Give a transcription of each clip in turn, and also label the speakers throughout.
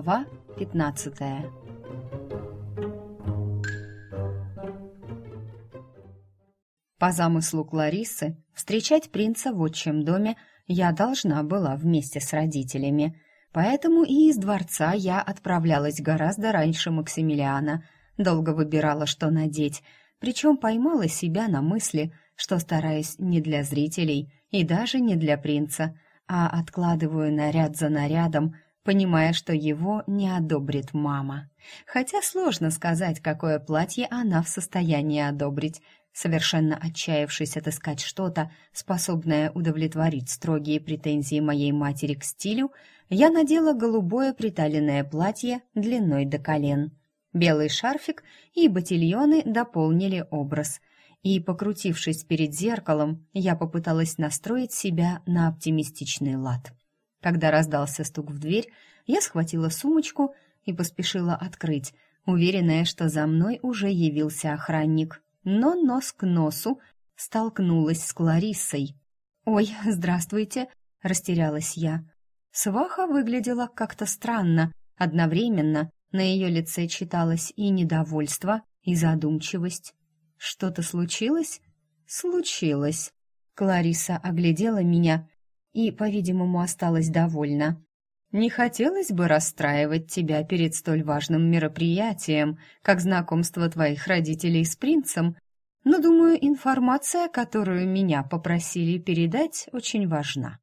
Speaker 1: Глава 15 По замыслу Кларисы, встречать принца в отчим доме я должна была вместе с родителями, поэтому и из дворца я отправлялась гораздо раньше Максимилиана, долго выбирала, что надеть, причем поймала себя на мысли, что стараюсь не для зрителей и даже не для принца, а откладываю наряд за нарядом – понимая, что его не одобрит мама. Хотя сложно сказать, какое платье она в состоянии одобрить. Совершенно отчаявшись отыскать что-то, способное удовлетворить строгие претензии моей матери к стилю, я надела голубое приталенное платье длиной до колен. Белый шарфик и ботильоны дополнили образ. И, покрутившись перед зеркалом, я попыталась настроить себя на оптимистичный лад. Когда раздался стук в дверь, я схватила сумочку и поспешила открыть, уверенная, что за мной уже явился охранник. Но нос к носу столкнулась с Клариссой. «Ой, здравствуйте!» — растерялась я. Сваха выглядела как-то странно. Одновременно на ее лице читалось и недовольство, и задумчивость. «Что-то случилось?» «Случилось!» Клариса оглядела меня и, по-видимому, осталась довольна. «Не хотелось бы расстраивать тебя перед столь важным мероприятием, как знакомство твоих родителей с принцем, но, думаю, информация, которую меня попросили передать, очень важна».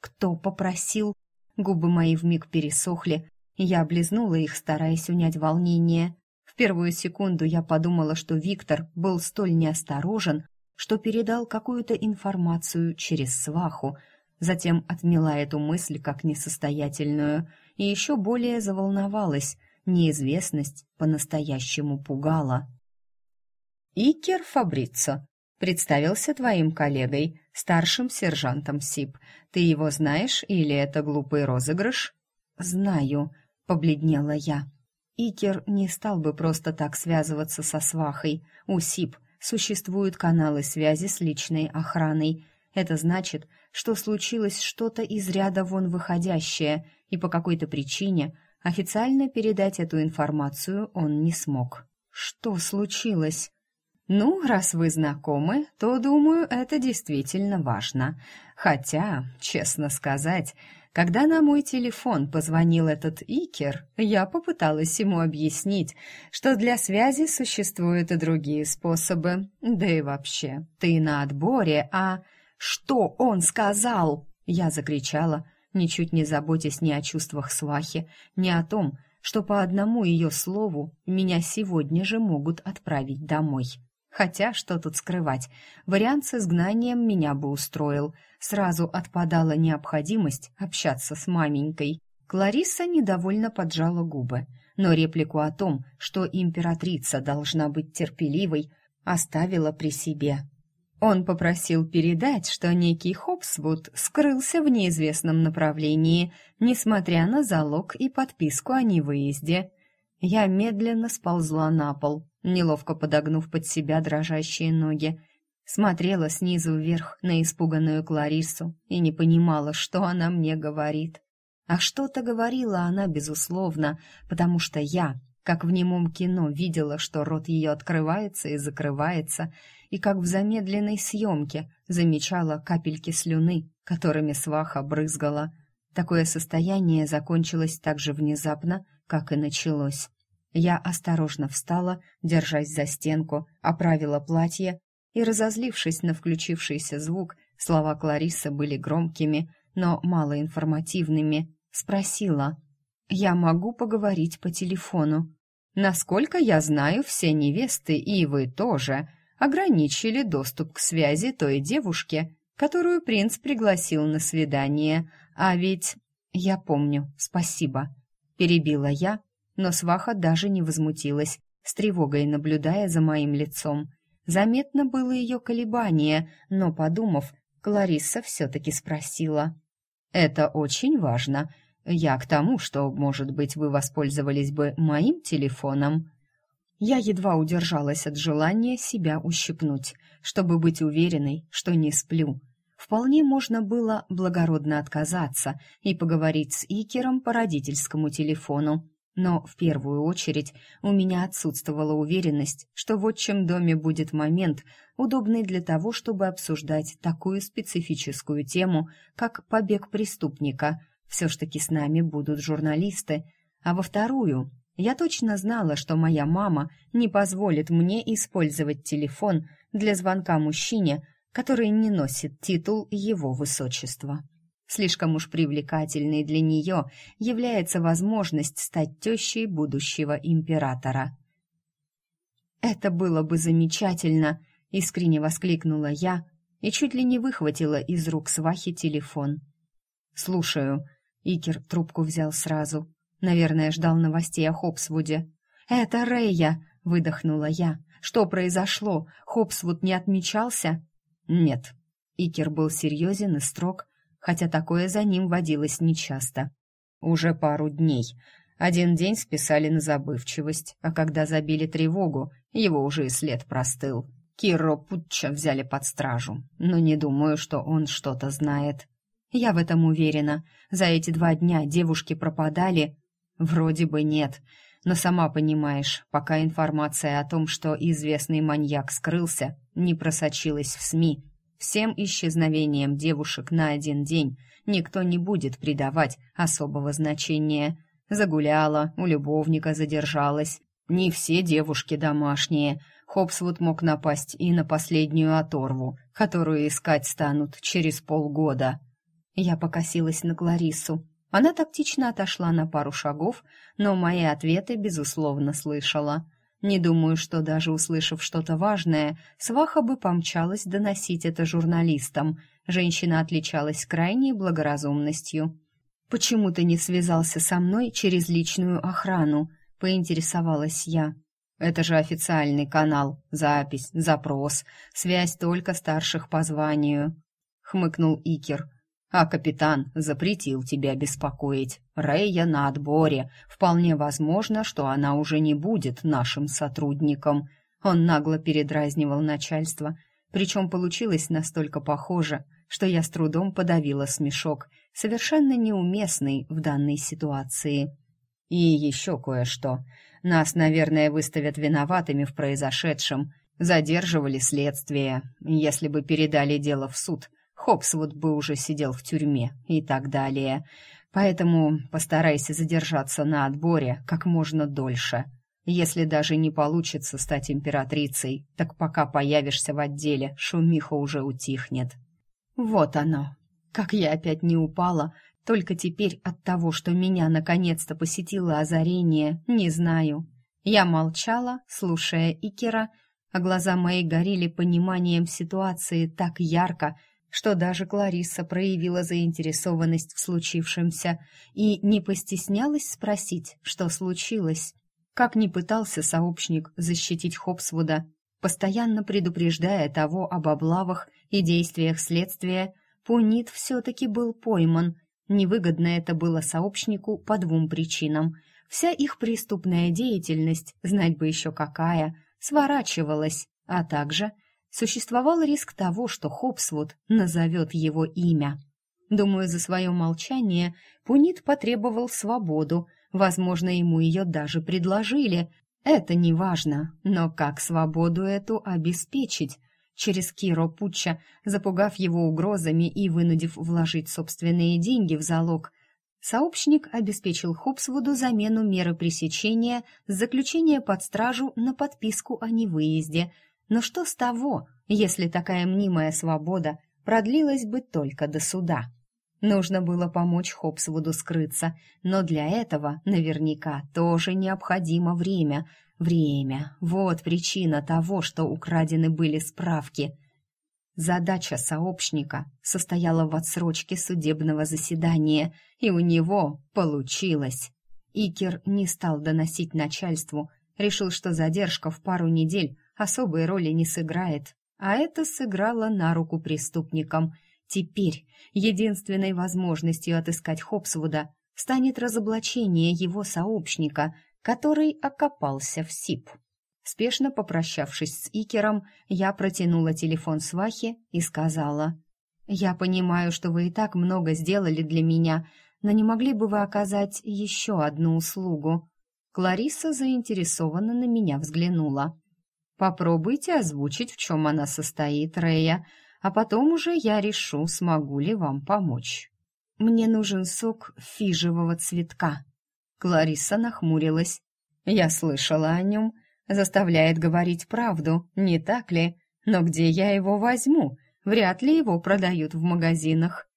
Speaker 1: «Кто попросил?» Губы мои вмиг пересохли, я облизнула их, стараясь унять волнение. В первую секунду я подумала, что Виктор был столь неосторожен, что передал какую-то информацию через сваху — затем отмела эту мысль как несостоятельную и еще более заволновалась. Неизвестность по-настоящему пугала. «Икер Фабрицо представился твоим коллегой, старшим сержантом СИП. Ты его знаешь или это глупый розыгрыш?» «Знаю», — побледнела я. Икер не стал бы просто так связываться со свахой. У СИП существуют каналы связи с личной охраной. Это значит, что случилось что-то из ряда вон выходящее, и по какой-то причине официально передать эту информацию он не смог. Что случилось? Ну, раз вы знакомы, то, думаю, это действительно важно. Хотя, честно сказать, когда на мой телефон позвонил этот Икер, я попыталась ему объяснить, что для связи существуют и другие способы. Да и вообще, ты на отборе, а... «Что он сказал?» Я закричала, ничуть не заботясь ни о чувствах свахи, ни о том, что по одному ее слову меня сегодня же могут отправить домой. Хотя, что тут скрывать, вариант с изгнанием меня бы устроил. Сразу отпадала необходимость общаться с маменькой. Клариса недовольно поджала губы, но реплику о том, что императрица должна быть терпеливой, оставила при себе. Он попросил передать, что некий Хопсвуд скрылся в неизвестном направлении, несмотря на залог и подписку о невыезде. Я медленно сползла на пол, неловко подогнув под себя дрожащие ноги. Смотрела снизу вверх на испуганную Клариссу и не понимала, что она мне говорит. А что-то говорила она, безусловно, потому что я, как в немом кино, видела, что рот ее открывается и закрывается — и как в замедленной съемке замечала капельки слюны, которыми сваха брызгала. Такое состояние закончилось так же внезапно, как и началось. Я осторожно встала, держась за стенку, оправила платье и, разозлившись на включившийся звук, слова Кларисы были громкими, но малоинформативными, спросила, «Я могу поговорить по телефону?» «Насколько я знаю, все невесты, и вы тоже», ограничили доступ к связи той девушке, которую принц пригласил на свидание. А ведь... Я помню, спасибо. Перебила я, но сваха даже не возмутилась, с тревогой наблюдая за моим лицом. Заметно было ее колебание, но, подумав, Кларисса все-таки спросила. «Это очень важно. Я к тому, что, может быть, вы воспользовались бы моим телефоном?» Я едва удержалась от желания себя ущипнуть, чтобы быть уверенной, что не сплю. вполне можно было благородно отказаться и поговорить с Икером по родительскому телефону. Но в первую очередь у меня отсутствовала уверенность, что в отчим доме будет момент, удобный для того, чтобы обсуждать такую специфическую тему, как побег преступника. Все ж таки с нами будут журналисты. А во вторую, я точно знала, что моя мама не позволит мне использовать телефон для звонка мужчине, который не носит титул его высочества. Слишком уж привлекательной для нее является возможность стать тещей будущего императора. «Это было бы замечательно!» — искренне воскликнула я и чуть ли не выхватила из рук свахи телефон. «Слушаю», — Икер трубку взял сразу. Наверное, ждал новостей о Хопсвуде. «Это Рэя!» — выдохнула я. «Что произошло? Хопсвуд не отмечался?» «Нет». Икер был серьезен и строг, хотя такое за ним водилось нечасто. Уже пару дней. Один день списали на забывчивость, а когда забили тревогу, его уже и след простыл. Киро Путча взяли под стражу, но не думаю, что он что-то знает. Я в этом уверена. За эти два дня девушки пропадали. Вроде бы нет, но сама понимаешь, пока информация о том, что известный маньяк скрылся, не просочилась в СМИ, Всем исчезновением девушек на один день никто не будет придавать особого значения. Загуляла, у любовника задержалась. Не все девушки домашние. Хопсвуд мог напасть и на последнюю оторву, которую искать станут через полгода. Я покосилась на Кларису. Она тактично отошла на пару шагов, но мои ответы, безусловно, слышала. Не думаю, что даже услышав что-то важное, сваха бы помчалась доносить это журналистам. Женщина отличалась крайней благоразумностью. «Почему ты не связался со мной через личную охрану?» — поинтересовалась я. «Это же официальный канал. Запись, запрос, связь только старших по званию», — хмыкнул Икер. А капитан запретил тебя беспокоить. Рэя на отборе. Вполне возможно, что она уже не будет нашим сотрудником. Он нагло передразнивал начальство, причем получилось настолько похоже, что я с трудом подавила смешок, совершенно неуместный в данной ситуации. И еще кое-что. Нас, наверное, выставят виноватыми в произошедшем. Задерживали следствие. Если бы передали дело в суд, Хопсвуд бы уже сидел в тюрьме и так далее. Поэтому постарайся задержаться на отборе как можно дольше. Если даже не получится стать императрицей, так пока появишься в отделе, шумиха уже утихнет. Вот оно. Как я опять не упала, только теперь от того, что меня наконец-то посетило озарение, не знаю. Я молчала, слушая Икера, а глаза мои горели пониманием ситуации так ярко, что даже Кларисса проявила заинтересованность в случившемся и не постеснялась спросить, что случилось. Как ни пытался сообщник защитить Хопсвуда, постоянно предупреждая того об облавах и действиях следствия, Пунит все-таки был пойман. Невыгодно это было сообщнику по двум причинам. Вся их преступная деятельность, знать бы еще какая, сворачивалась, а также – существовал риск того, что Хопсвуд назовет его имя. Думаю, за свое молчание Пунит потребовал свободу, возможно, ему ее даже предложили. Это не важно, но как свободу эту обеспечить? Через Киро Пучча, запугав его угрозами и вынудив вложить собственные деньги в залог, сообщник обеспечил Хопсвуду замену меры пресечения с заключения под стражу на подписку о невыезде – но что с того, если такая мнимая свобода продлилась бы только до суда? Нужно было помочь Хопсвуду скрыться, но для этого наверняка тоже необходимо время. Время — вот причина того, что украдены были справки. Задача сообщника состояла в отсрочке судебного заседания, и у него получилось. Икер не стал доносить начальству, решил, что задержка в пару недель особой роли не сыграет. А это сыграло на руку преступникам. Теперь единственной возможностью отыскать Хопсвуда станет разоблачение его сообщника, который окопался в СИП. Спешно попрощавшись с Икером, я протянула телефон свахе и сказала «Я понимаю, что вы и так много сделали для меня, но не могли бы вы оказать еще одну услугу?» Клариса заинтересованно на меня взглянула. «Попробуйте озвучить, в чем она состоит, Рея, а потом уже я решу, смогу ли вам помочь». «Мне нужен сок фижевого цветка». Клариса нахмурилась. «Я слышала о нем. Заставляет говорить правду, не так ли? Но где я его возьму? Вряд ли его продают в магазинах».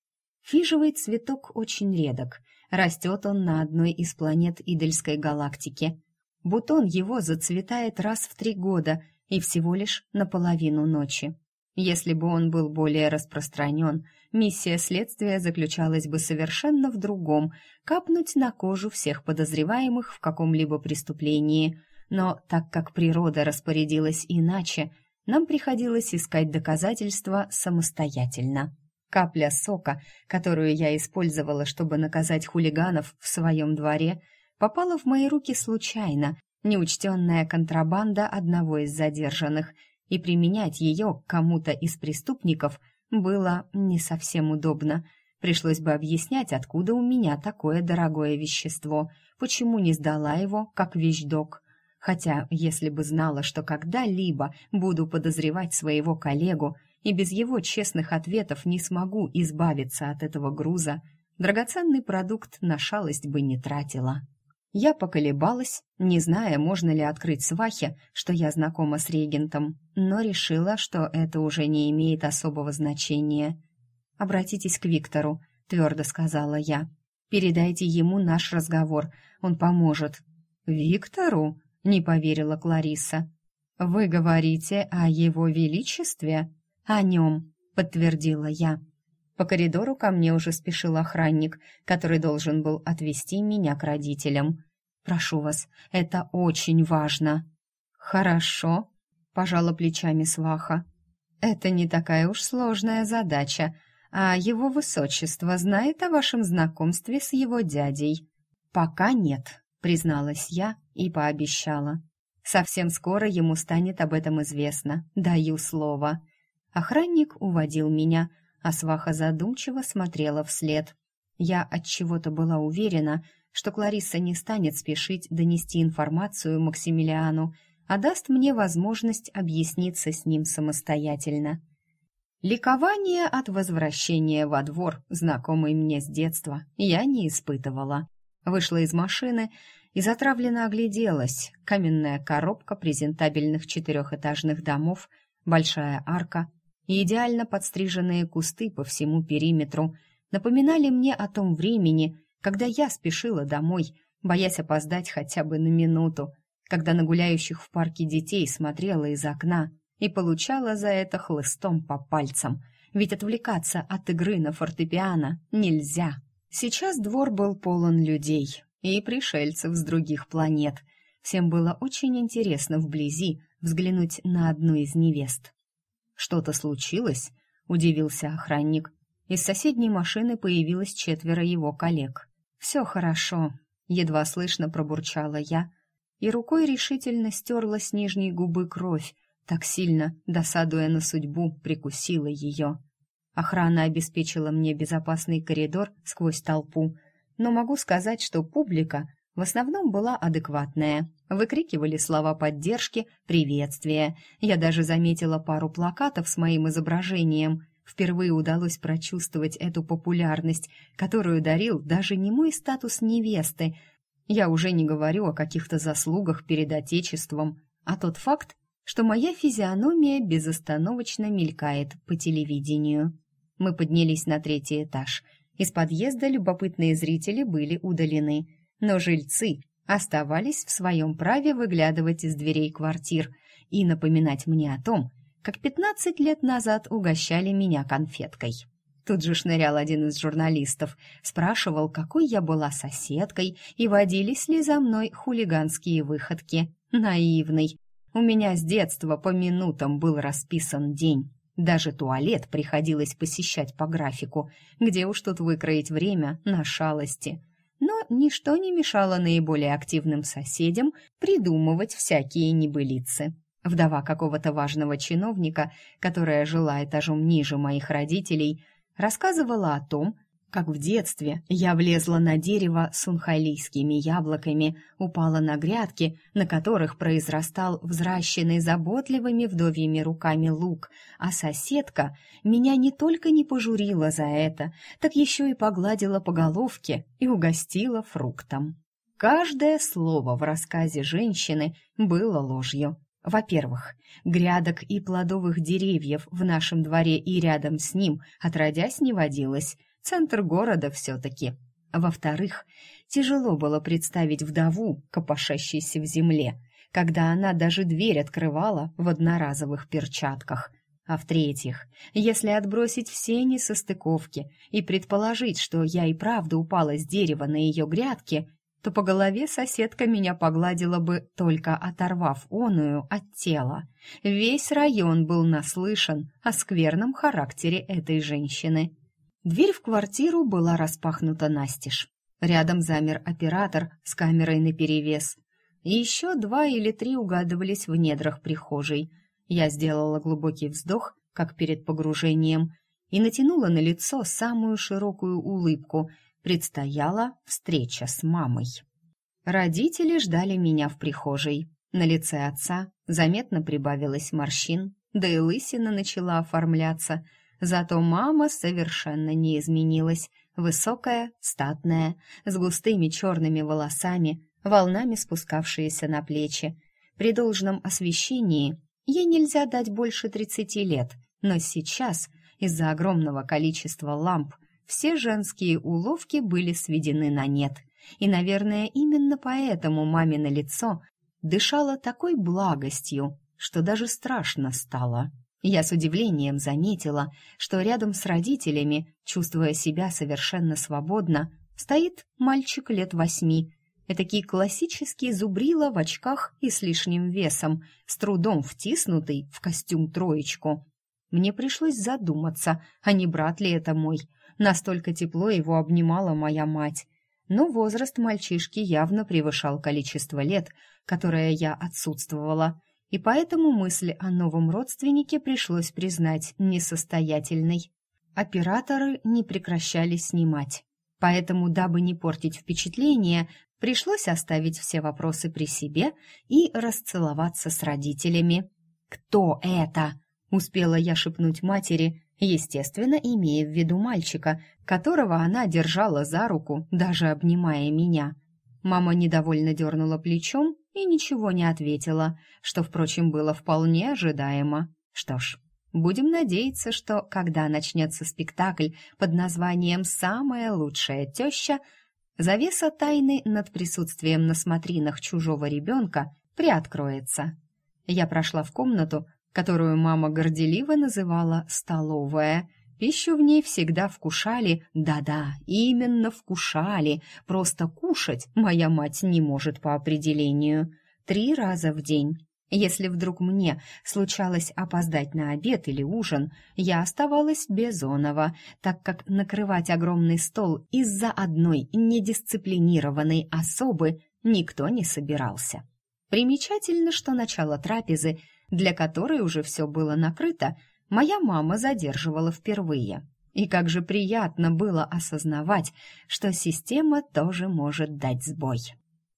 Speaker 1: Фижевый цветок очень редок. Растет он на одной из планет Идельской галактики. Бутон его зацветает раз в три года и всего лишь наполовину ночи. Если бы он был более распространен, миссия следствия заключалась бы совершенно в другом – капнуть на кожу всех подозреваемых в каком-либо преступлении. Но так как природа распорядилась иначе, нам приходилось искать доказательства самостоятельно. Капля сока, которую я использовала, чтобы наказать хулиганов в своем дворе, попала в мои руки случайно, неучтенная контрабанда одного из задержанных – и применять ее к кому-то из преступников было не совсем удобно. Пришлось бы объяснять, откуда у меня такое дорогое вещество, почему не сдала его, как вещдок. Хотя, если бы знала, что когда-либо буду подозревать своего коллегу и без его честных ответов не смогу избавиться от этого груза, драгоценный продукт на шалость бы не тратила. Я поколебалась, не зная, можно ли открыть свахе, что я знакома с регентом, но решила, что это уже не имеет особого значения. «Обратитесь к Виктору», — твердо сказала я. «Передайте ему наш разговор, он поможет». «Виктору?» — не поверила Клариса. «Вы говорите о его величестве?» «О нем», — подтвердила я. По коридору ко мне уже спешил охранник, который должен был отвезти меня к родителям. «Прошу вас, это очень важно». «Хорошо», — пожала плечами сваха. «Это не такая уж сложная задача, а его высочество знает о вашем знакомстве с его дядей». «Пока нет», — призналась я и пообещала. «Совсем скоро ему станет об этом известно, даю слово». Охранник уводил меня, — а сваха задумчиво смотрела вслед. Я от чего-то была уверена, что Кларисса не станет спешить донести информацию Максимилиану, а даст мне возможность объясниться с ним самостоятельно. Ликование от возвращения во двор, знакомый мне с детства, я не испытывала. Вышла из машины и затравленно огляделась. Каменная коробка презентабельных четырехэтажных домов, большая арка, и идеально подстриженные кусты по всему периметру напоминали мне о том времени, когда я спешила домой, боясь опоздать хотя бы на минуту, когда на гуляющих в парке детей смотрела из окна и получала за это хлыстом по пальцам, ведь отвлекаться от игры на фортепиано нельзя. Сейчас двор был полон людей и пришельцев с других планет. Всем было очень интересно вблизи взглянуть на одну из невест. «Что-то случилось?» — удивился охранник. Из соседней машины появилось четверо его коллег. «Все хорошо», — едва слышно пробурчала я, и рукой решительно стерла с нижней губы кровь, так сильно, досадуя на судьбу, прикусила ее. Охрана обеспечила мне безопасный коридор сквозь толпу, но могу сказать, что публика в основном была адекватная. Выкрикивали слова поддержки, приветствия. Я даже заметила пару плакатов с моим изображением. Впервые удалось прочувствовать эту популярность, которую дарил даже не мой статус невесты. Я уже не говорю о каких-то заслугах перед Отечеством, а тот факт, что моя физиономия безостановочно мелькает по телевидению. Мы поднялись на третий этаж. Из подъезда любопытные зрители были удалены – но жильцы оставались в своем праве выглядывать из дверей квартир и напоминать мне о том, как пятнадцать лет назад угощали меня конфеткой. Тут же шнырял один из журналистов, спрашивал, какой я была соседкой и водились ли за мной хулиганские выходки. Наивный. У меня с детства по минутам был расписан день. Даже туалет приходилось посещать по графику, где уж тут выкроить время на шалости но ничто не мешало наиболее активным соседям придумывать всякие небылицы. Вдова какого-то важного чиновника, которая жила этажом ниже моих родителей, Рассказывала о том, как в детстве я влезла на дерево с унхайлийскими яблоками, упала на грядки, на которых произрастал взращенный заботливыми вдовьими руками лук, а соседка меня не только не пожурила за это, так еще и погладила по головке и угостила фруктом. Каждое слово в рассказе женщины было ложью. Во-первых, грядок и плодовых деревьев в нашем дворе и рядом с ним отродясь не водилось — Центр города все-таки. Во-вторых, тяжело было представить вдову, копошащейся в земле, когда она даже дверь открывала в одноразовых перчатках. А в-третьих, если отбросить все несостыковки и предположить, что я и правда упала с дерева на ее грядке, то по голове соседка меня погладила бы, только оторвав оную от тела. Весь район был наслышан о скверном характере этой женщины. Дверь в квартиру была распахнута настежь. Рядом замер оператор с камерой наперевес. И еще два или три угадывались в недрах прихожей. Я сделала глубокий вздох, как перед погружением, и натянула на лицо самую широкую улыбку. Предстояла встреча с мамой. Родители ждали меня в прихожей. На лице отца заметно прибавилось морщин, да и лысина начала оформляться — Зато мама совершенно не изменилась. Высокая, статная, с густыми черными волосами, волнами спускавшиеся на плечи. При должном освещении ей нельзя дать больше тридцати лет, но сейчас, из-за огромного количества ламп, все женские уловки были сведены на нет. И, наверное, именно поэтому мамино лицо дышало такой благостью, что даже страшно стало. Я с удивлением заметила, что рядом с родителями, чувствуя себя совершенно свободно, стоит мальчик лет восьми, этакий классический зубрила в очках и с лишним весом, с трудом втиснутый в костюм-троечку. Мне пришлось задуматься, а не брат ли это мой. Настолько тепло его обнимала моя мать. Но возраст мальчишки явно превышал количество лет, которое я отсутствовала — и поэтому мысль о новом родственнике пришлось признать несостоятельной. Операторы не прекращали снимать, поэтому, дабы не портить впечатление, пришлось оставить все вопросы при себе и расцеловаться с родителями. «Кто это?» — успела я шепнуть матери, естественно, имея в виду мальчика, которого она держала за руку, даже обнимая меня. Мама недовольно дернула плечом и ничего не ответила, что, впрочем, было вполне ожидаемо. Что ж, будем надеяться, что, когда начнется спектакль под названием «Самая лучшая теща», завеса тайны над присутствием на смотринах чужого ребенка приоткроется. Я прошла в комнату, которую мама горделиво называла «столовая», Пищу в ней всегда вкушали, да-да, именно вкушали, просто кушать моя мать не может по определению. Три раза в день. Если вдруг мне случалось опоздать на обед или ужин, я оставалась безонова, так как накрывать огромный стол из-за одной недисциплинированной особы никто не собирался. Примечательно, что начало трапезы, для которой уже все было накрыто, моя мама задерживала впервые. И как же приятно было осознавать, что система тоже может дать сбой.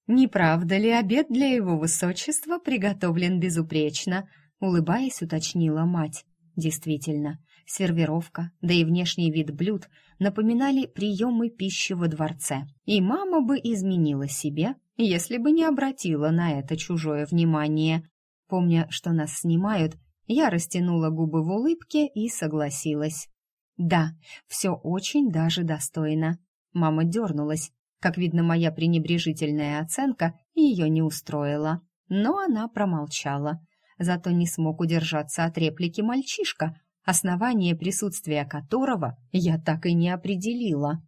Speaker 1: «Не правда ли обед для его высочества приготовлен безупречно?» улыбаясь, уточнила мать. Действительно, сервировка, да и внешний вид блюд напоминали приемы пищи во дворце. И мама бы изменила себе, если бы не обратила на это чужое внимание. Помня, что нас снимают, я растянула губы в улыбке и согласилась. «Да, все очень даже достойно». Мама дернулась. Как видно, моя пренебрежительная оценка ее не устроила. Но она промолчала. Зато не смог удержаться от реплики мальчишка, основание присутствия которого я так и не определила.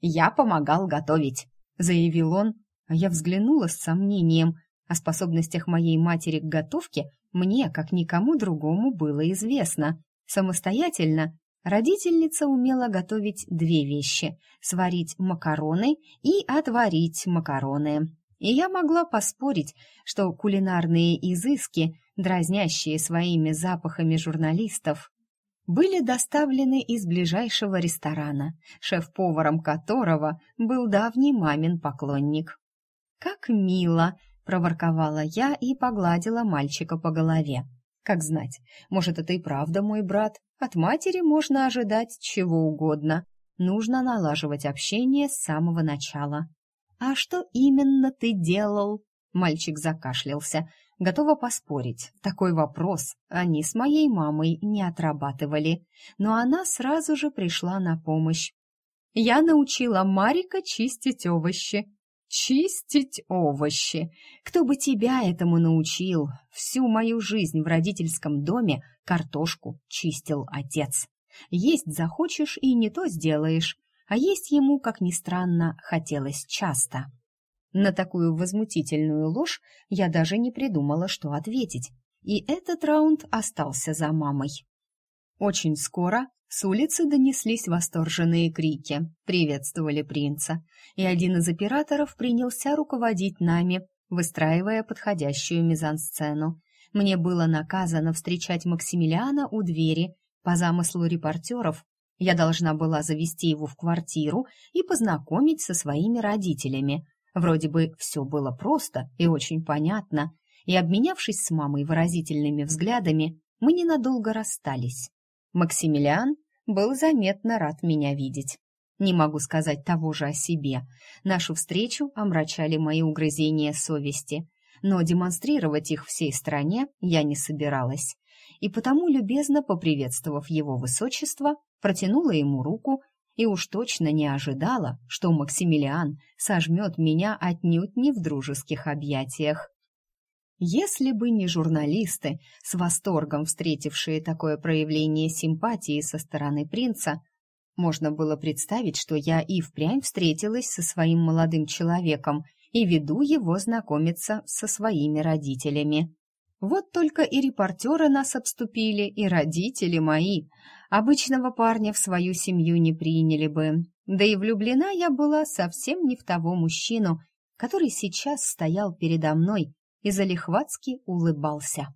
Speaker 1: «Я помогал готовить», — заявил он, а я взглянула с сомнением. О способностях моей матери к готовке мне, как никому другому, было известно. Самостоятельно родительница умела готовить две вещи – сварить макароны и отварить макароны. И я могла поспорить, что кулинарные изыски, дразнящие своими запахами журналистов, были доставлены из ближайшего ресторана, шеф-поваром которого был давний мамин поклонник. «Как мило!» — проворковала я и погладила мальчика по голове. «Как знать, может, это и правда мой брат. От матери можно ожидать чего угодно. Нужно налаживать общение с самого начала». «А что именно ты делал?» Мальчик закашлялся. Готова поспорить, такой вопрос они с моей мамой не отрабатывали, но она сразу же пришла на помощь. Я научила Марика чистить овощи. Чистить овощи. Кто бы тебя этому научил? Всю мою жизнь в родительском доме картошку чистил отец. Есть захочешь и не то сделаешь, а есть ему, как ни странно, хотелось часто. На такую возмутительную ложь я даже не придумала, что ответить. И этот раунд остался за мамой. Очень скоро с улицы донеслись восторженные крики, приветствовали принца, и один из операторов принялся руководить нами, выстраивая подходящую мизансцену. Мне было наказано встречать Максимилиана у двери. По замыслу репортеров я должна была завести его в квартиру и познакомить со своими родителями, Вроде бы все было просто и очень понятно, и, обменявшись с мамой выразительными взглядами, мы ненадолго расстались. Максимилиан был заметно рад меня видеть. Не могу сказать того же о себе. Нашу встречу омрачали мои угрызения совести, но демонстрировать их всей стране я не собиралась. И потому, любезно поприветствовав его высочество, протянула ему руку и уж точно не ожидала, что Максимилиан сожмет меня отнюдь не в дружеских объятиях. Если бы не журналисты, с восторгом встретившие такое проявление симпатии со стороны принца, можно было представить, что я и впрямь встретилась со своим молодым человеком и веду его знакомиться со своими родителями. Вот только и репортеры нас обступили, и родители мои. Обычного парня в свою семью не приняли бы. Да и влюблена я была совсем не в того мужчину, который сейчас стоял передо мной и залихватски улыбался.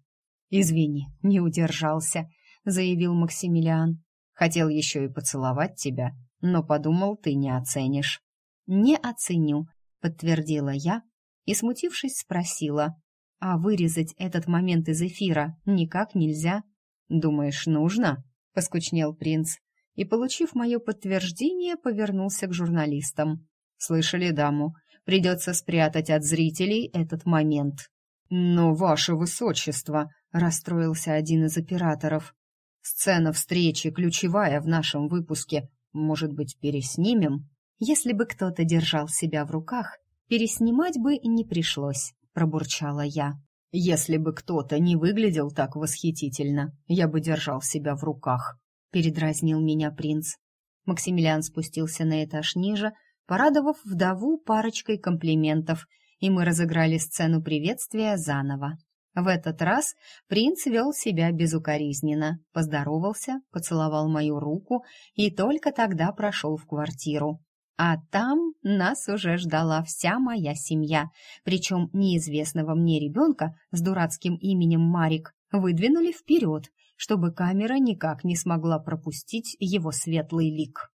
Speaker 1: «Извини, не удержался», — заявил Максимилиан. «Хотел еще и поцеловать тебя, но подумал, ты не оценишь». «Не оценю», — подтвердила я и, смутившись, спросила, а вырезать этот момент из эфира никак нельзя. Думаешь, нужно? Поскучнел принц и, получив мое подтверждение, повернулся к журналистам. Слышали даму? Придется спрятать от зрителей этот момент. Но, ваше высочество, расстроился один из операторов. Сцена встречи ключевая в нашем выпуске. Может быть, переснимем? Если бы кто-то держал себя в руках, переснимать бы не пришлось пробурчала я. Если бы кто-то не выглядел так восхитительно, я бы держал себя в руках, передразнил меня принц. Максимилиан спустился на этаж ниже, порадовав вдову парочкой комплиментов, и мы разыграли сцену приветствия заново. В этот раз принц вел себя безукоризненно, поздоровался, поцеловал мою руку и только тогда прошел в квартиру. А там нас уже ждала вся моя семья, причем неизвестного мне ребенка с дурацким именем Марик выдвинули вперед, чтобы камера никак не смогла пропустить его светлый лик.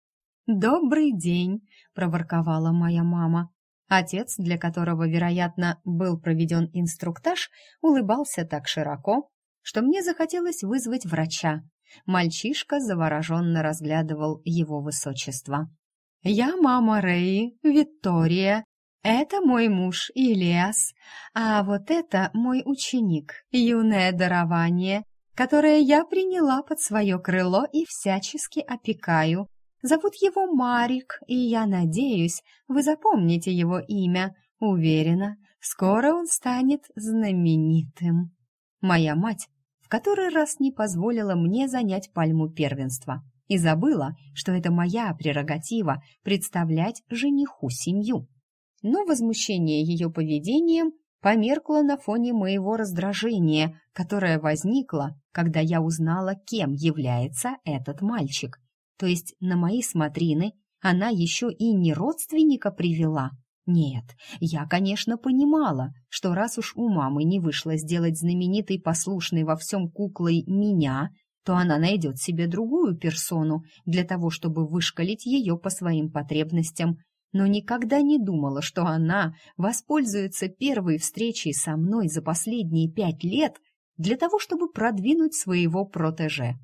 Speaker 1: «Добрый день!» — проворковала моя мама. Отец, для которого, вероятно, был проведен инструктаж, улыбался так широко, что мне захотелось вызвать врача. Мальчишка завороженно разглядывал его высочество. Я мама Рэи, Виктория. Это мой муж Илиас, а вот это мой ученик, юное дарование, которое я приняла под свое крыло и всячески опекаю. Зовут его Марик, и я надеюсь, вы запомните его имя. Уверена, скоро он станет знаменитым. Моя мать в который раз не позволила мне занять пальму первенства и забыла, что это моя прерогатива представлять жениху семью. Но возмущение ее поведением померкло на фоне моего раздражения, которое возникло, когда я узнала, кем является этот мальчик. То есть на мои смотрины она еще и не родственника привела. Нет, я, конечно, понимала, что раз уж у мамы не вышло сделать знаменитой послушной во всем куклой меня, то она найдет себе другую персону для того, чтобы вышкалить ее по своим потребностям, но никогда не думала, что она воспользуется первой встречей со мной за последние пять лет для того, чтобы продвинуть своего протеже.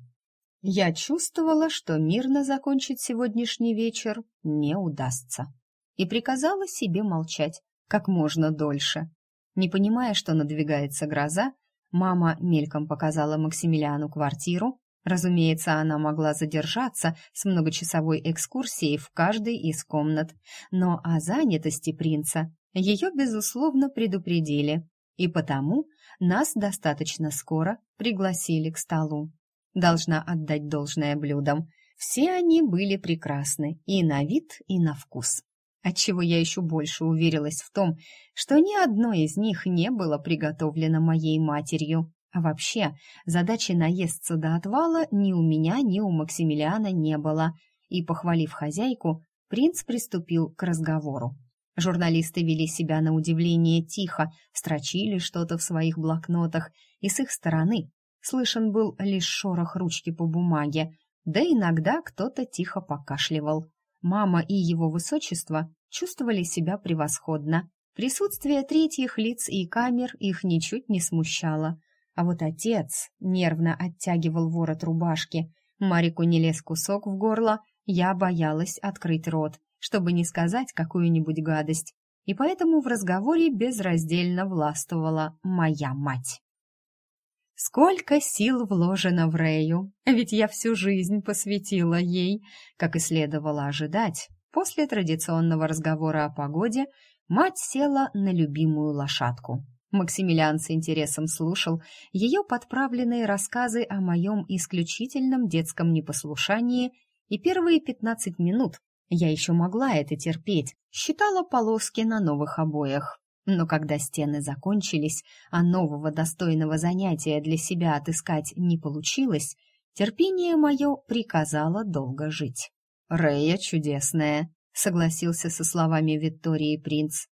Speaker 1: Я чувствовала, что мирно закончить сегодняшний вечер не удастся, и приказала себе молчать как можно дольше. Не понимая, что надвигается гроза, мама мельком показала Максимилиану квартиру, Разумеется, она могла задержаться с многочасовой экскурсией в каждой из комнат, но о занятости принца ее, безусловно, предупредили, и потому нас достаточно скоро пригласили к столу. Должна отдать должное блюдам. Все они были прекрасны и на вид, и на вкус. Отчего я еще больше уверилась в том, что ни одно из них не было приготовлено моей матерью. А вообще, задачи наесться до отвала ни у меня, ни у Максимилиана не было. И, похвалив хозяйку, принц приступил к разговору. Журналисты вели себя на удивление тихо, строчили что-то в своих блокнотах, и с их стороны слышен был лишь шорох ручки по бумаге, да иногда кто-то тихо покашливал. Мама и его высочество чувствовали себя превосходно. Присутствие третьих лиц и камер их ничуть не смущало. А вот отец нервно оттягивал ворот рубашки. Марику не лез кусок в горло, я боялась открыть рот, чтобы не сказать какую-нибудь гадость. И поэтому в разговоре безраздельно властвовала моя мать. Сколько сил вложено в Рэю, ведь я всю жизнь посвятила ей, как и следовало ожидать. После традиционного разговора о погоде мать села на любимую лошадку. Максимилиан с интересом слушал ее подправленные рассказы о моем исключительном детском непослушании, и первые пятнадцать минут я еще могла это терпеть, считала полоски на новых обоях. Но когда стены закончились, а нового достойного занятия для себя отыскать не получилось, терпение мое приказало долго жить. «Рея чудесная», — согласился со словами Виктории принц.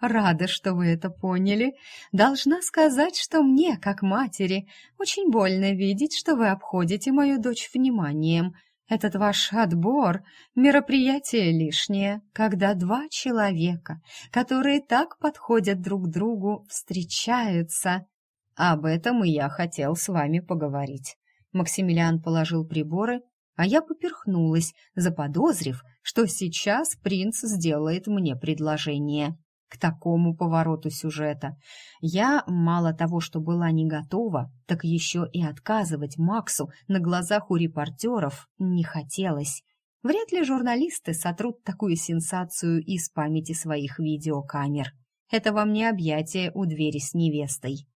Speaker 1: Рада, что вы это поняли. Должна сказать, что мне, как матери, очень больно видеть, что вы обходите мою дочь вниманием. Этот ваш отбор — мероприятие лишнее, когда два человека, которые так подходят друг другу, встречаются. Об этом и я хотел с вами поговорить. Максимилиан положил приборы, а я поперхнулась, заподозрив, что сейчас принц сделает мне предложение к такому повороту сюжета. Я мало того, что была не готова, так еще и отказывать Максу на глазах у репортеров не хотелось. Вряд ли журналисты сотрут такую сенсацию из памяти своих видеокамер. Это вам не объятие у двери с невестой.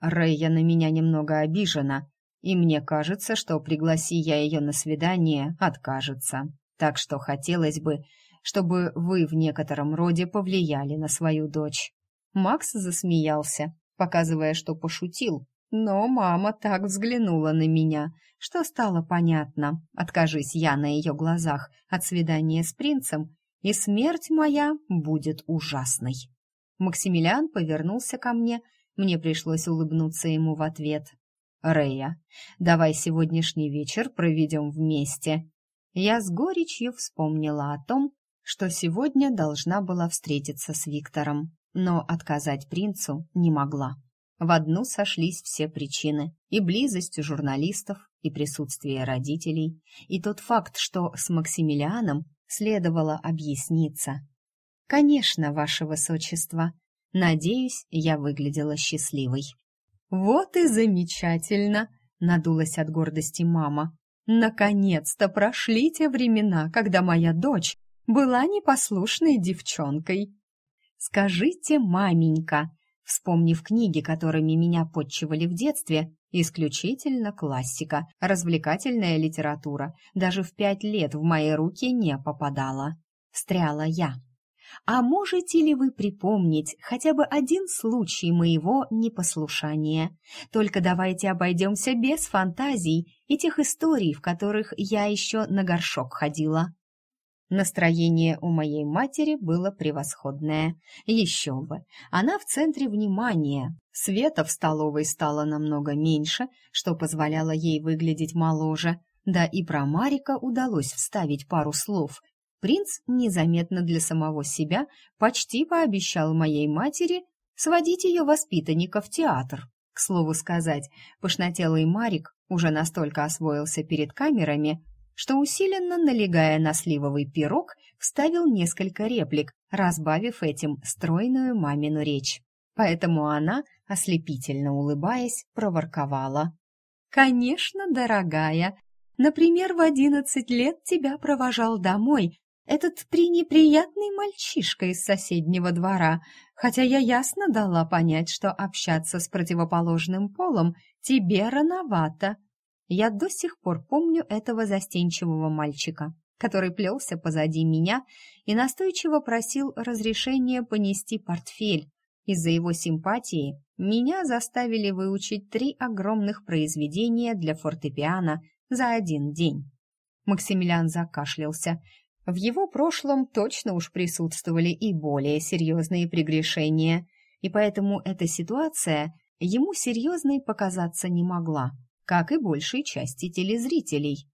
Speaker 1: Рэя на меня немного обижена, и мне кажется, что пригласи я ее на свидание, откажется. Так что хотелось бы, чтобы вы в некотором роде повлияли на свою дочь». Макс засмеялся, показывая, что пошутил, но мама так взглянула на меня, что стало понятно. Откажись я на ее глазах от свидания с принцем, и смерть моя будет ужасной. Максимилиан повернулся ко мне, мне пришлось улыбнуться ему в ответ. «Рея, давай сегодняшний вечер проведем вместе». Я с горечью вспомнила о том, что сегодня должна была встретиться с Виктором, но отказать принцу не могла. В одну сошлись все причины – и близость журналистов, и присутствие родителей, и тот факт, что с Максимилианом следовало объясниться. «Конечно, ваше высочество. Надеюсь, я выглядела счастливой». «Вот и замечательно!» — надулась от гордости мама. «Наконец-то прошли те времена, когда моя дочь была непослушной девчонкой. Скажите, маменька, вспомнив книги, которыми меня подчивали в детстве, исключительно классика, развлекательная литература, даже в пять лет в мои руки не попадала. Стряла я. А можете ли вы припомнить хотя бы один случай моего непослушания? Только давайте обойдемся без фантазий и тех историй, в которых я еще на горшок ходила. Настроение у моей матери было превосходное. Еще бы, она в центре внимания. Света в столовой стало намного меньше, что позволяло ей выглядеть моложе. Да и про Марика удалось вставить пару слов. Принц незаметно для самого себя почти пообещал моей матери сводить ее воспитанника в театр. К слову сказать, пышнотелый Марик уже настолько освоился перед камерами, что, усиленно налегая на сливовый пирог, вставил несколько реплик, разбавив этим стройную мамину речь. Поэтому она, ослепительно улыбаясь, проворковала. «Конечно, дорогая. Например, в одиннадцать лет тебя провожал домой этот пренеприятный мальчишка из соседнего двора, хотя я ясно дала понять, что общаться с противоположным полом тебе рановато. Я до сих пор помню этого застенчивого мальчика, который плелся позади меня и настойчиво просил разрешения понести портфель. Из-за его симпатии меня заставили выучить три огромных произведения для фортепиано за один день. Максимилиан закашлялся. В его прошлом точно уж присутствовали и более серьезные прегрешения, и поэтому эта ситуация ему серьезной показаться не могла как и большей части телезрителей.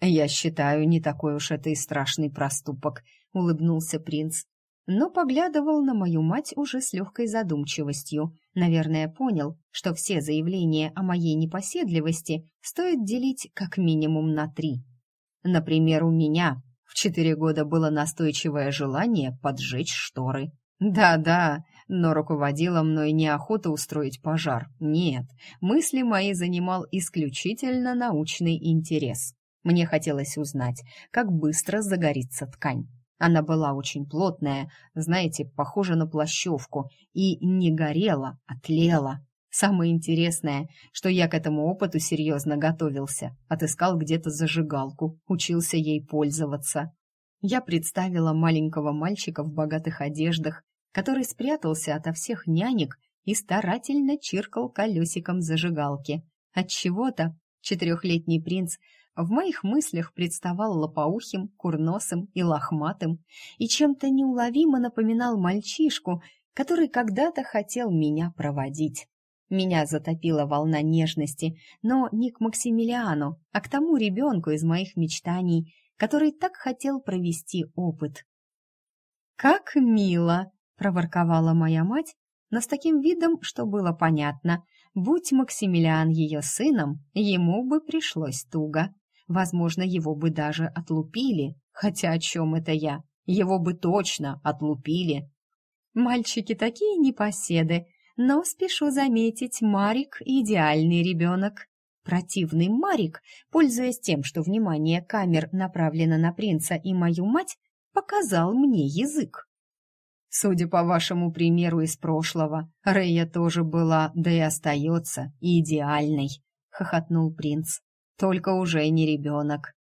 Speaker 1: «Я считаю, не такой уж это и страшный проступок», — улыбнулся принц, но поглядывал на мою мать уже с легкой задумчивостью. Наверное, понял, что все заявления о моей непоседливости стоит делить как минимум на три. Например, у меня в четыре года было настойчивое желание поджечь шторы. Да-да, но руководила мной не охота устроить пожар. Нет, мысли мои занимал исключительно научный интерес. Мне хотелось узнать, как быстро загорится ткань. Она была очень плотная, знаете, похожа на плащевку, и не горела, а тлела. Самое интересное, что я к этому опыту серьезно готовился, отыскал где-то зажигалку, учился ей пользоваться. Я представила маленького мальчика в богатых одеждах, который спрятался ото всех нянек и старательно чиркал колесиком зажигалки. От чего-то четырехлетний принц в моих мыслях представал лопоухим, курносым и лохматым и чем-то неуловимо напоминал мальчишку, который когда-то хотел меня проводить. Меня затопила волна нежности, но не к Максимилиану, а к тому ребенку из моих мечтаний, который так хотел провести опыт. «Как мило!» Проворковала моя мать, но с таким видом, что было понятно, будь Максимилиан ее сыном, ему бы пришлось туго. Возможно, его бы даже отлупили, хотя о чем это я? Его бы точно отлупили. Мальчики такие непоседы, но, спешу заметить, Марик — идеальный ребенок. Противный Марик, пользуясь тем, что внимание камер направлено на принца и мою мать, показал мне язык. Судя по вашему примеру из прошлого, Рэя тоже была, да и остается, идеальной», — хохотнул принц. «Только уже не ребенок».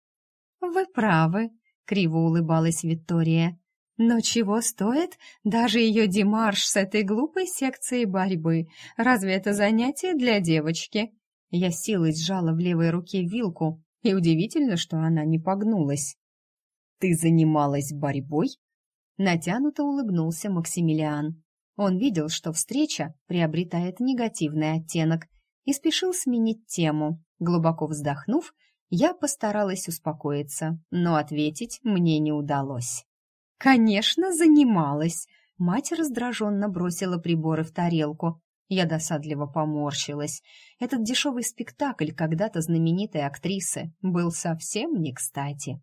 Speaker 1: «Вы правы», — криво улыбалась Виктория. «Но чего стоит даже ее демарш с этой глупой секцией борьбы? Разве это занятие для девочки?» Я силой сжала в левой руке вилку, и удивительно, что она не погнулась. «Ты занималась борьбой?» Натянуто улыбнулся Максимилиан. Он видел, что встреча приобретает негативный оттенок и спешил сменить тему. Глубоко вздохнув, я постаралась успокоиться, но ответить мне не удалось. «Конечно, занималась!» Мать раздраженно бросила приборы в тарелку. Я досадливо поморщилась. Этот дешевый спектакль когда-то знаменитой актрисы был совсем не кстати.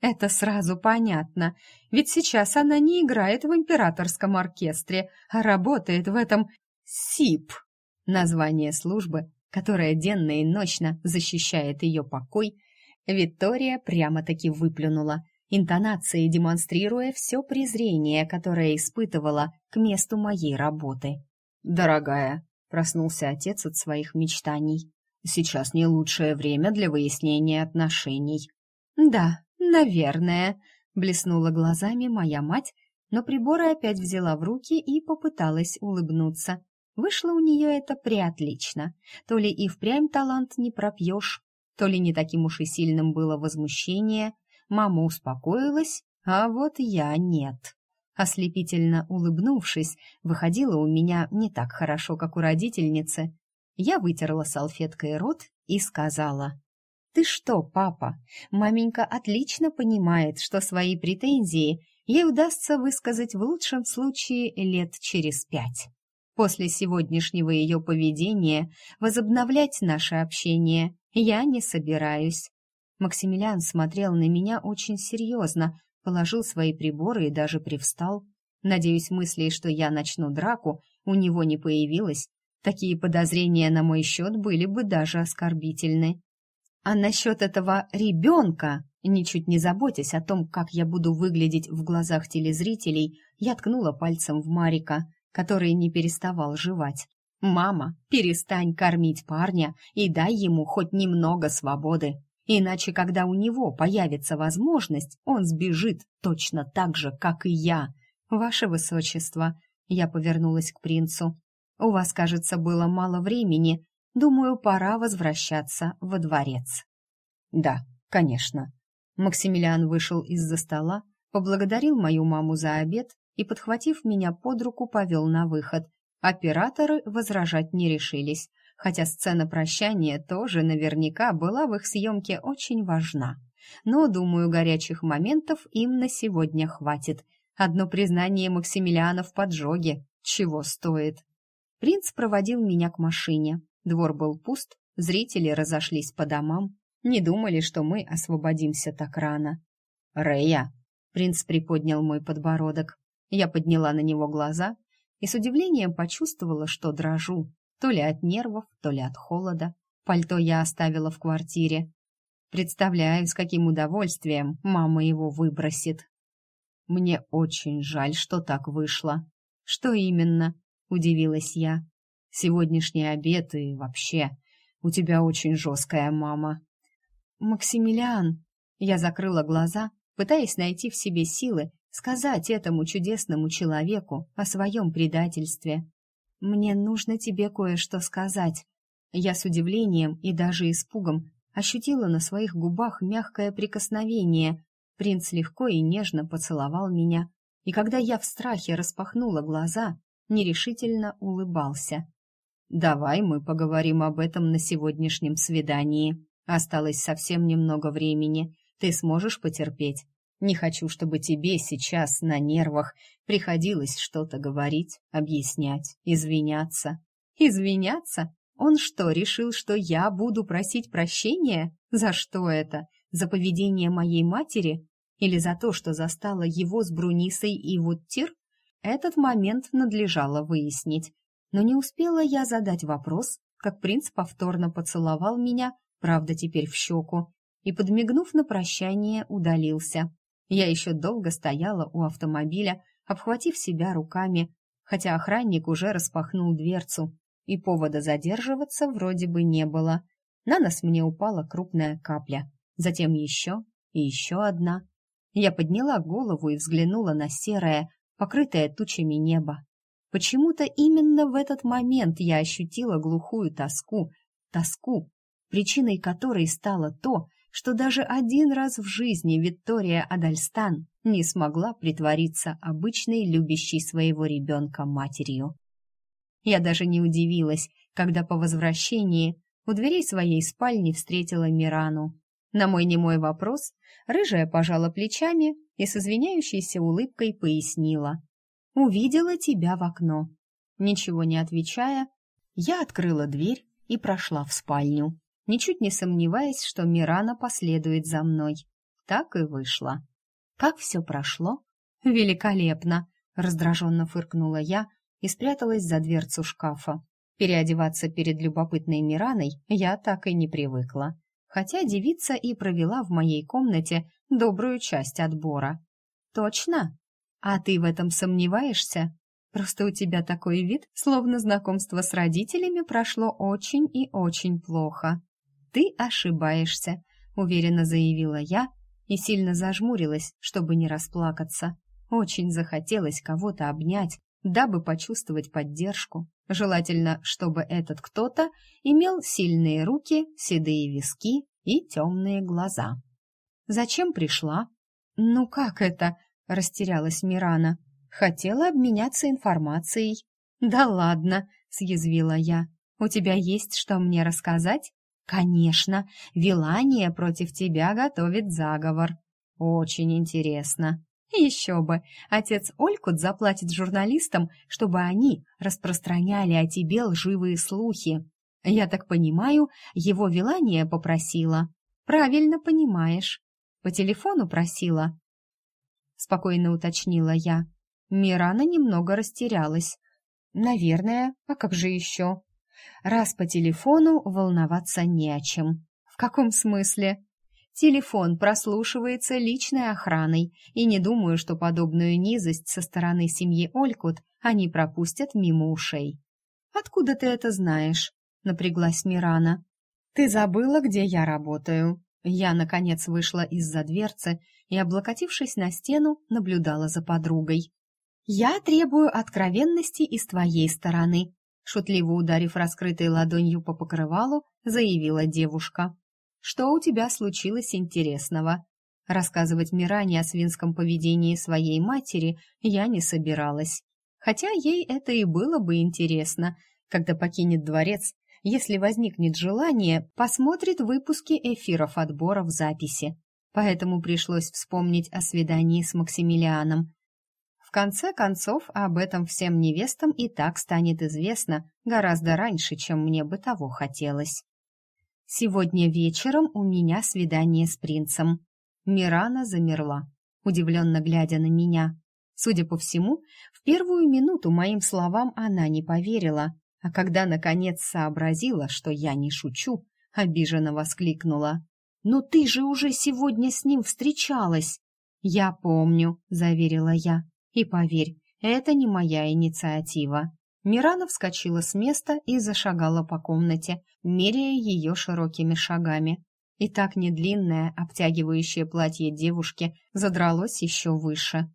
Speaker 1: Это сразу понятно, ведь сейчас она не играет в императорском оркестре, а работает в этом СИП, название службы, которая денно и ночно защищает ее покой, Виктория прямо-таки выплюнула, интонацией демонстрируя все презрение, которое испытывала к месту моей работы. «Дорогая», — проснулся отец от своих мечтаний, — «сейчас не лучшее время для выяснения отношений». «Да, «Наверное», — блеснула глазами моя мать, но приборы опять взяла в руки и попыталась улыбнуться. Вышло у нее это приотлично. То ли и впрямь талант не пропьешь, то ли не таким уж и сильным было возмущение. Мама успокоилась, а вот я нет. Ослепительно улыбнувшись, выходила у меня не так хорошо, как у родительницы. Я вытерла салфеткой рот и сказала, «Ты что, папа? Маменька отлично понимает, что свои претензии ей удастся высказать в лучшем случае лет через пять. После сегодняшнего ее поведения возобновлять наше общение я не собираюсь. Максимилиан смотрел на меня очень серьезно, положил свои приборы и даже привстал. Надеюсь, мыслей, что я начну драку, у него не появилось. Такие подозрения на мой счет были бы даже оскорбительны. А насчет этого ребенка, ничуть не заботясь о том, как я буду выглядеть в глазах телезрителей, я ткнула пальцем в Марика, который не переставал жевать. «Мама, перестань кормить парня и дай ему хоть немного свободы, иначе, когда у него появится возможность, он сбежит точно так же, как и я. Ваше Высочество», я повернулась к принцу, «у вас, кажется, было мало времени, думаю, пора возвращаться во дворец». «Да, конечно». Максимилиан вышел из-за стола, поблагодарил мою маму за обед и, подхватив меня под руку, повел на выход. Операторы возражать не решились, хотя сцена прощания тоже наверняка была в их съемке очень важна. Но, думаю, горячих моментов им на сегодня хватит. Одно признание Максимилиана в поджоге. Чего стоит? Принц проводил меня к машине. Двор был пуст, зрители разошлись по домам. Не думали, что мы освободимся так рано. «Рея!» — принц приподнял мой подбородок. Я подняла на него глаза и с удивлением почувствовала, что дрожу, то ли от нервов, то ли от холода. Пальто я оставила в квартире. Представляю, с каким удовольствием мама его выбросит. Мне очень жаль, что так вышло. Что именно? Удивилась я. Сегодняшний обед и вообще. У тебя очень жесткая мама. Максимилиан. Я закрыла глаза, пытаясь найти в себе силы сказать этому чудесному человеку о своем предательстве. «Мне нужно тебе кое-что сказать». Я с удивлением и даже испугом ощутила на своих губах мягкое прикосновение. Принц легко и нежно поцеловал меня, и когда я в страхе распахнула глаза, нерешительно улыбался. «Давай мы поговорим об этом на сегодняшнем свидании. Осталось совсем немного времени. Ты сможешь потерпеть?» Не хочу, чтобы тебе сейчас на нервах приходилось что-то говорить, объяснять, извиняться. Извиняться? Он что, решил, что я буду просить прощения? За что это? За поведение моей матери? Или за то, что застала его с Брунисой и Вуттир? Этот момент надлежало выяснить. Но не успела я задать вопрос, как принц повторно поцеловал меня, правда теперь в щеку, и, подмигнув на прощание, удалился. Я еще долго стояла у автомобиля, обхватив себя руками, хотя охранник уже распахнул дверцу, и повода задерживаться вроде бы не было. На нос мне упала крупная капля, затем еще и еще одна. Я подняла голову и взглянула на серое, покрытое тучами небо. Почему-то именно в этот момент я ощутила глухую тоску, тоску, причиной которой стало то, что даже один раз в жизни Виктория Адальстан не смогла притвориться обычной любящей своего ребенка матерью. Я даже не удивилась, когда по возвращении у дверей своей спальни встретила Мирану. На мой немой вопрос рыжая пожала плечами и с извиняющейся улыбкой пояснила. «Увидела тебя в окно». Ничего не отвечая, я открыла дверь и прошла в спальню ничуть не сомневаясь, что Мирана последует за мной. Так и вышло. Как все прошло? Великолепно! Раздраженно фыркнула я и спряталась за дверцу шкафа. Переодеваться перед любопытной Мираной я так и не привыкла, хотя девица и провела в моей комнате добрую часть отбора. «Точно? А ты в этом сомневаешься? Просто у тебя такой вид, словно знакомство с родителями прошло очень и очень плохо». «Ты ошибаешься», — уверенно заявила я и сильно зажмурилась, чтобы не расплакаться. Очень захотелось кого-то обнять, дабы почувствовать поддержку. Желательно, чтобы этот кто-то имел сильные руки, седые виски и темные глаза. «Зачем пришла?» «Ну как это?» — растерялась Мирана. «Хотела обменяться информацией». «Да ладно», — съязвила я. «У тебя есть что мне рассказать?» «Конечно, Вилания против тебя готовит заговор». «Очень интересно». «Еще бы! Отец Олькут заплатит журналистам, чтобы они распространяли о тебе лживые слухи. Я так понимаю, его Вилания попросила». «Правильно понимаешь. По телефону просила?» Спокойно уточнила я. Мирана немного растерялась. «Наверное, а как же еще?» Раз по телефону волноваться не о чем. В каком смысле? Телефон прослушивается личной охраной, и не думаю, что подобную низость со стороны семьи Олькут они пропустят мимо ушей. «Откуда ты это знаешь?» — напряглась Мирана. «Ты забыла, где я работаю?» Я, наконец, вышла из-за дверцы и, облокотившись на стену, наблюдала за подругой. «Я требую откровенности и с твоей стороны», шутливо ударив раскрытой ладонью по покрывалу, заявила девушка. «Что у тебя случилось интересного?» Рассказывать Миране о свинском поведении своей матери я не собиралась. Хотя ей это и было бы интересно, когда покинет дворец, если возникнет желание, посмотрит выпуски эфиров отбора в записи. Поэтому пришлось вспомнить о свидании с Максимилианом, в конце концов, об этом всем невестам и так станет известно гораздо раньше, чем мне бы того хотелось. Сегодня вечером у меня свидание с принцем. Мирана замерла, удивленно глядя на меня. Судя по всему, в первую минуту моим словам она не поверила, а когда, наконец, сообразила, что я не шучу, обиженно воскликнула. «Но ты же уже сегодня с ним встречалась!» «Я помню», — заверила я. И поверь, это не моя инициатива. Мирана вскочила с места и зашагала по комнате, меряя ее широкими шагами. И так недлинное, обтягивающее платье девушки задралось еще выше.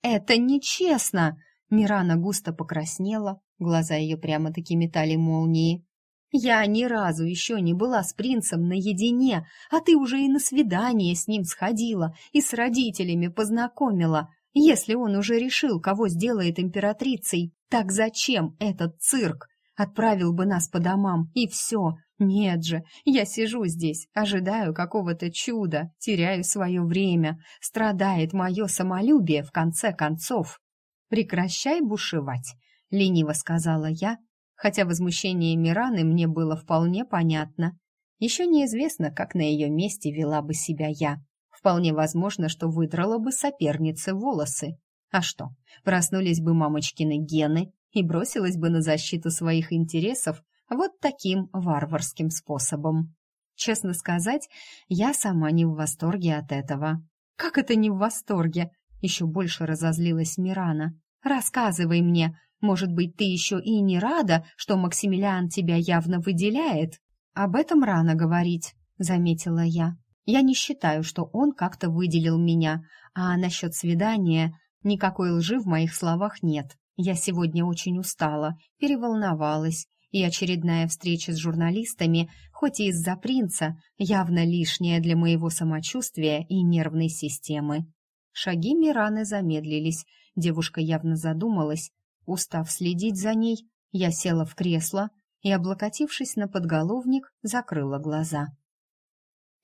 Speaker 1: «Это нечестно!» Мирана густо покраснела, глаза ее прямо-таки метали молнии. «Я ни разу еще не была с принцем наедине, а ты уже и на свидание с ним сходила и с родителями познакомила. Если он уже решил, кого сделает императрицей, так зачем этот цирк? Отправил бы нас по домам, и все. Нет же, я сижу здесь, ожидаю какого-то чуда, теряю свое время, страдает мое самолюбие в конце концов. «Прекращай бушевать», — лениво сказала я, хотя возмущение Мираны мне было вполне понятно. Еще неизвестно, как на ее месте вела бы себя я. Вполне возможно, что выдрала бы сопернице волосы. А что, проснулись бы мамочкины гены и бросилась бы на защиту своих интересов вот таким варварским способом. Честно сказать, я сама не в восторге от этого. Как это не в восторге? Еще больше разозлилась Мирана. Рассказывай мне, может быть, ты еще и не рада, что Максимилиан тебя явно выделяет? Об этом рано говорить, заметила я. Я не считаю, что он как-то выделил меня, а насчет свидания никакой лжи в моих словах нет. Я сегодня очень устала, переволновалась, и очередная встреча с журналистами, хоть и из-за принца, явно лишняя для моего самочувствия и нервной системы. Шаги Мираны замедлились, девушка явно задумалась. Устав следить за ней, я села в кресло и, облокотившись на подголовник, закрыла глаза.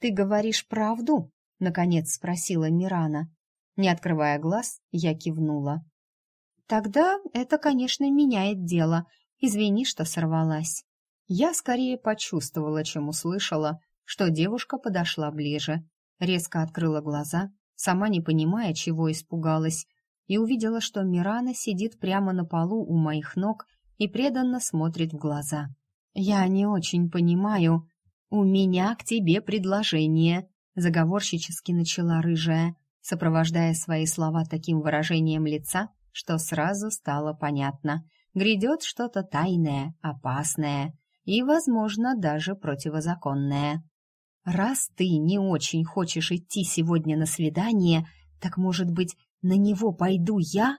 Speaker 1: «Ты говоришь правду?» — наконец спросила Мирана. Не открывая глаз, я кивнула. «Тогда это, конечно, меняет дело. Извини, что сорвалась». Я скорее почувствовала, чем услышала, что девушка подошла ближе, резко открыла глаза, сама не понимая, чего испугалась, и увидела, что Мирана сидит прямо на полу у моих ног и преданно смотрит в глаза. «Я не очень понимаю», «У меня к тебе предложение», — заговорщически начала рыжая, сопровождая свои слова таким выражением лица, что сразу стало понятно. Грядет что-то тайное, опасное и, возможно, даже противозаконное. «Раз ты не очень хочешь идти сегодня на свидание, так, может быть, на него пойду я?»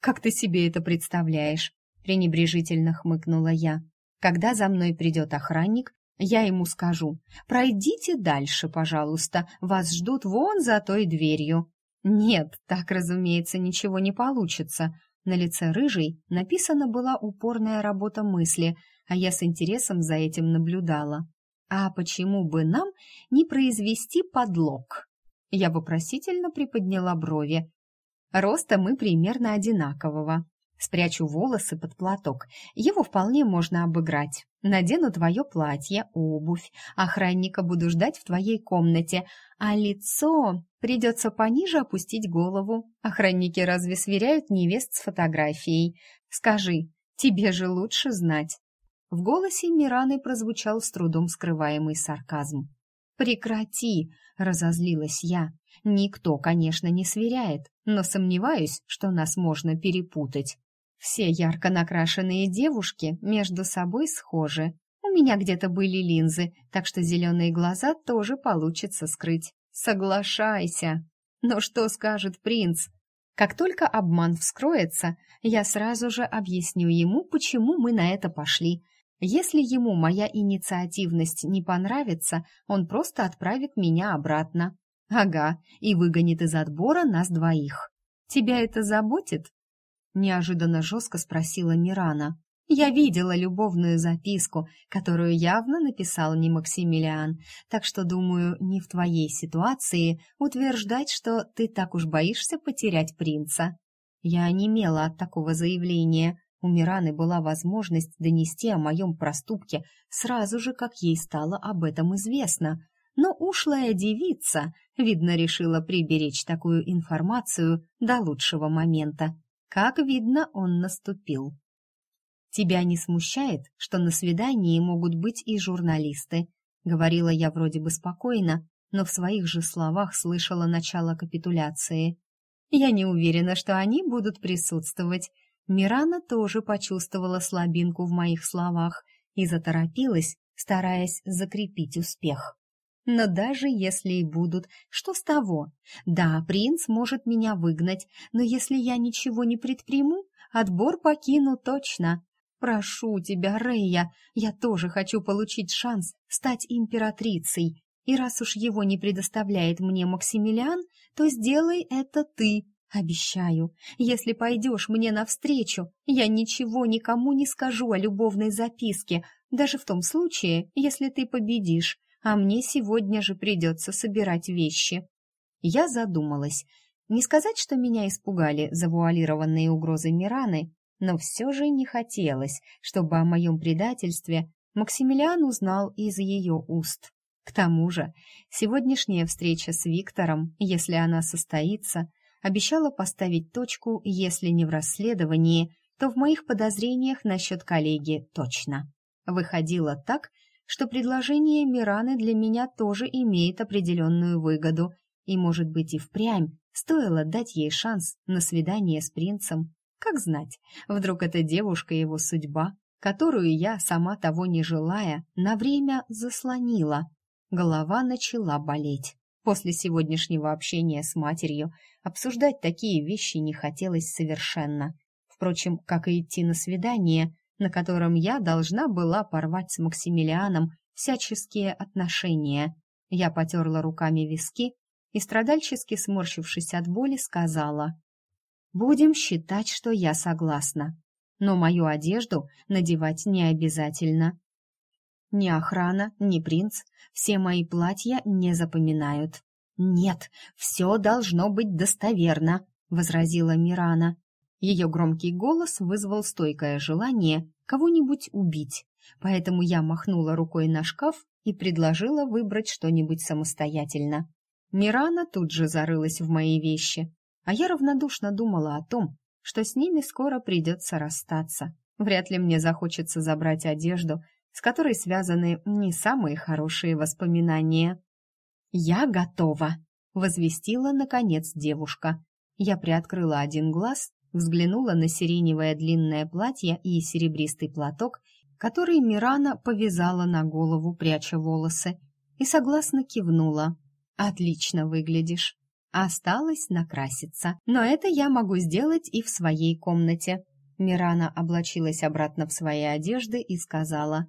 Speaker 1: «Как ты себе это представляешь?» — пренебрежительно хмыкнула я. «Когда за мной придет охранник, я ему скажу, пройдите дальше, пожалуйста, вас ждут вон за той дверью. Нет, так, разумеется, ничего не получится. На лице рыжей написана была упорная работа мысли, а я с интересом за этим наблюдала. А почему бы нам не произвести подлог? Я вопросительно приподняла брови. Роста мы примерно одинакового. Спрячу волосы под платок. Его вполне можно обыграть. Надену твое платье, обувь. Охранника буду ждать в твоей комнате. А лицо... Придется пониже опустить голову. Охранники разве сверяют невест с фотографией? Скажи, тебе же лучше знать. В голосе Мираны прозвучал с трудом скрываемый сарказм. «Прекрати!» — разозлилась я. «Никто, конечно, не сверяет, но сомневаюсь, что нас можно перепутать. Все ярко накрашенные девушки между собой схожи. У меня где-то были линзы, так что зеленые глаза тоже получится скрыть. Соглашайся. Но что скажет принц? Как только обман вскроется, я сразу же объясню ему, почему мы на это пошли. Если ему моя инициативность не понравится, он просто отправит меня обратно. Ага, и выгонит из отбора нас двоих. Тебя это заботит? неожиданно жестко спросила Мирана. Я видела любовную записку, которую явно написал не Максимилиан, так что, думаю, не в твоей ситуации утверждать, что ты так уж боишься потерять принца. Я онемела от такого заявления. У Мираны была возможность донести о моем проступке сразу же, как ей стало об этом известно. Но ушлая девица, видно, решила приберечь такую информацию до лучшего момента. Как видно, он наступил. «Тебя не смущает, что на свидании могут быть и журналисты?» Говорила я вроде бы спокойно, но в своих же словах слышала начало капитуляции. «Я не уверена, что они будут присутствовать». Мирана тоже почувствовала слабинку в моих словах и заторопилась, стараясь закрепить успех. Но даже если и будут, что с того? Да, принц может меня выгнать, но если я ничего не предприму, отбор покину точно. Прошу тебя, Рея, я тоже хочу получить шанс стать императрицей. И раз уж его не предоставляет мне Максимилиан, то сделай это ты. Обещаю, если пойдешь мне навстречу, я ничего никому не скажу о любовной записке, даже в том случае, если ты победишь а мне сегодня же придется собирать вещи. Я задумалась. Не сказать, что меня испугали завуалированные угрозы Мираны, но все же не хотелось, чтобы о моем предательстве Максимилиан узнал из ее уст. К тому же, сегодняшняя встреча с Виктором, если она состоится, обещала поставить точку, если не в расследовании, то в моих подозрениях насчет коллеги точно. Выходило так, что предложение Мираны для меня тоже имеет определенную выгоду, и, может быть, и впрямь стоило дать ей шанс на свидание с принцем. Как знать, вдруг эта девушка его судьба, которую я, сама того не желая, на время заслонила. Голова начала болеть. После сегодняшнего общения с матерью обсуждать такие вещи не хотелось совершенно. Впрочем, как и идти на свидание, на котором я должна была порвать с Максимилианом всяческие отношения. Я потерла руками виски и, страдальчески сморщившись от боли, сказала, «Будем считать, что я согласна, но мою одежду надевать не обязательно. Ни охрана, ни принц все мои платья не запоминают». «Нет, все должно быть достоверно», — возразила Мирана. Ее громкий голос вызвал стойкое желание кого-нибудь убить, поэтому я махнула рукой на шкаф и предложила выбрать что-нибудь самостоятельно. Мирана тут же зарылась в мои вещи, а я равнодушно думала о том, что с ними скоро придется расстаться. Вряд ли мне захочется забрать одежду, с которой связаны не самые хорошие воспоминания. «Я готова!» — возвестила, наконец, девушка. Я приоткрыла один глаз взглянула на сиреневое длинное платье и серебристый платок, который Мирана повязала на голову, пряча волосы, и согласно кивнула. «Отлично выглядишь. Осталось накраситься, но это я могу сделать и в своей комнате». Мирана облачилась обратно в свои одежды и сказала,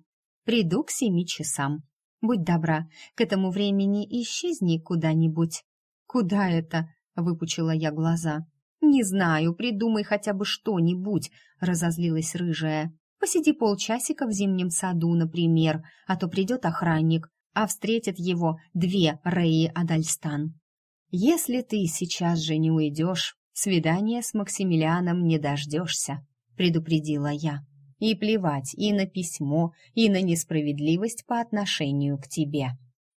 Speaker 1: «Приду к семи часам. Будь добра, к этому времени исчезни куда-нибудь». «Куда это?» выпучила я глаза. «Не знаю, придумай хотя бы что-нибудь», — разозлилась рыжая. «Посиди полчасика в зимнем саду, например, а то придет охранник, а встретит его две Реи Адальстан. Если ты сейчас же не уйдешь, свидания с Максимилианом не дождешься», — предупредила я. «И плевать и на письмо, и на несправедливость по отношению к тебе».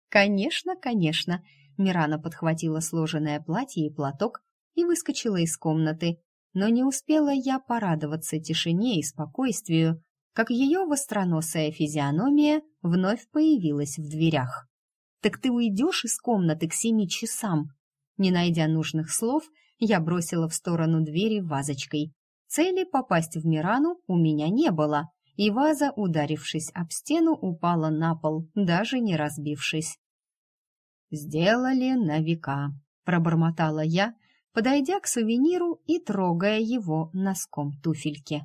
Speaker 1: «Конечно, конечно», — Мирана подхватила сложенное платье и платок и выскочила из комнаты. Но не успела я порадоваться тишине и спокойствию, как ее востроносая физиономия вновь появилась в дверях. «Так ты уйдешь из комнаты к семи часам?» Не найдя нужных слов, я бросила в сторону двери вазочкой. Цели попасть в Мирану у меня не было, и ваза, ударившись об стену, упала на пол, даже не разбившись. «Сделали на века», — пробормотала я, подойдя к сувениру и трогая его носком туфельки.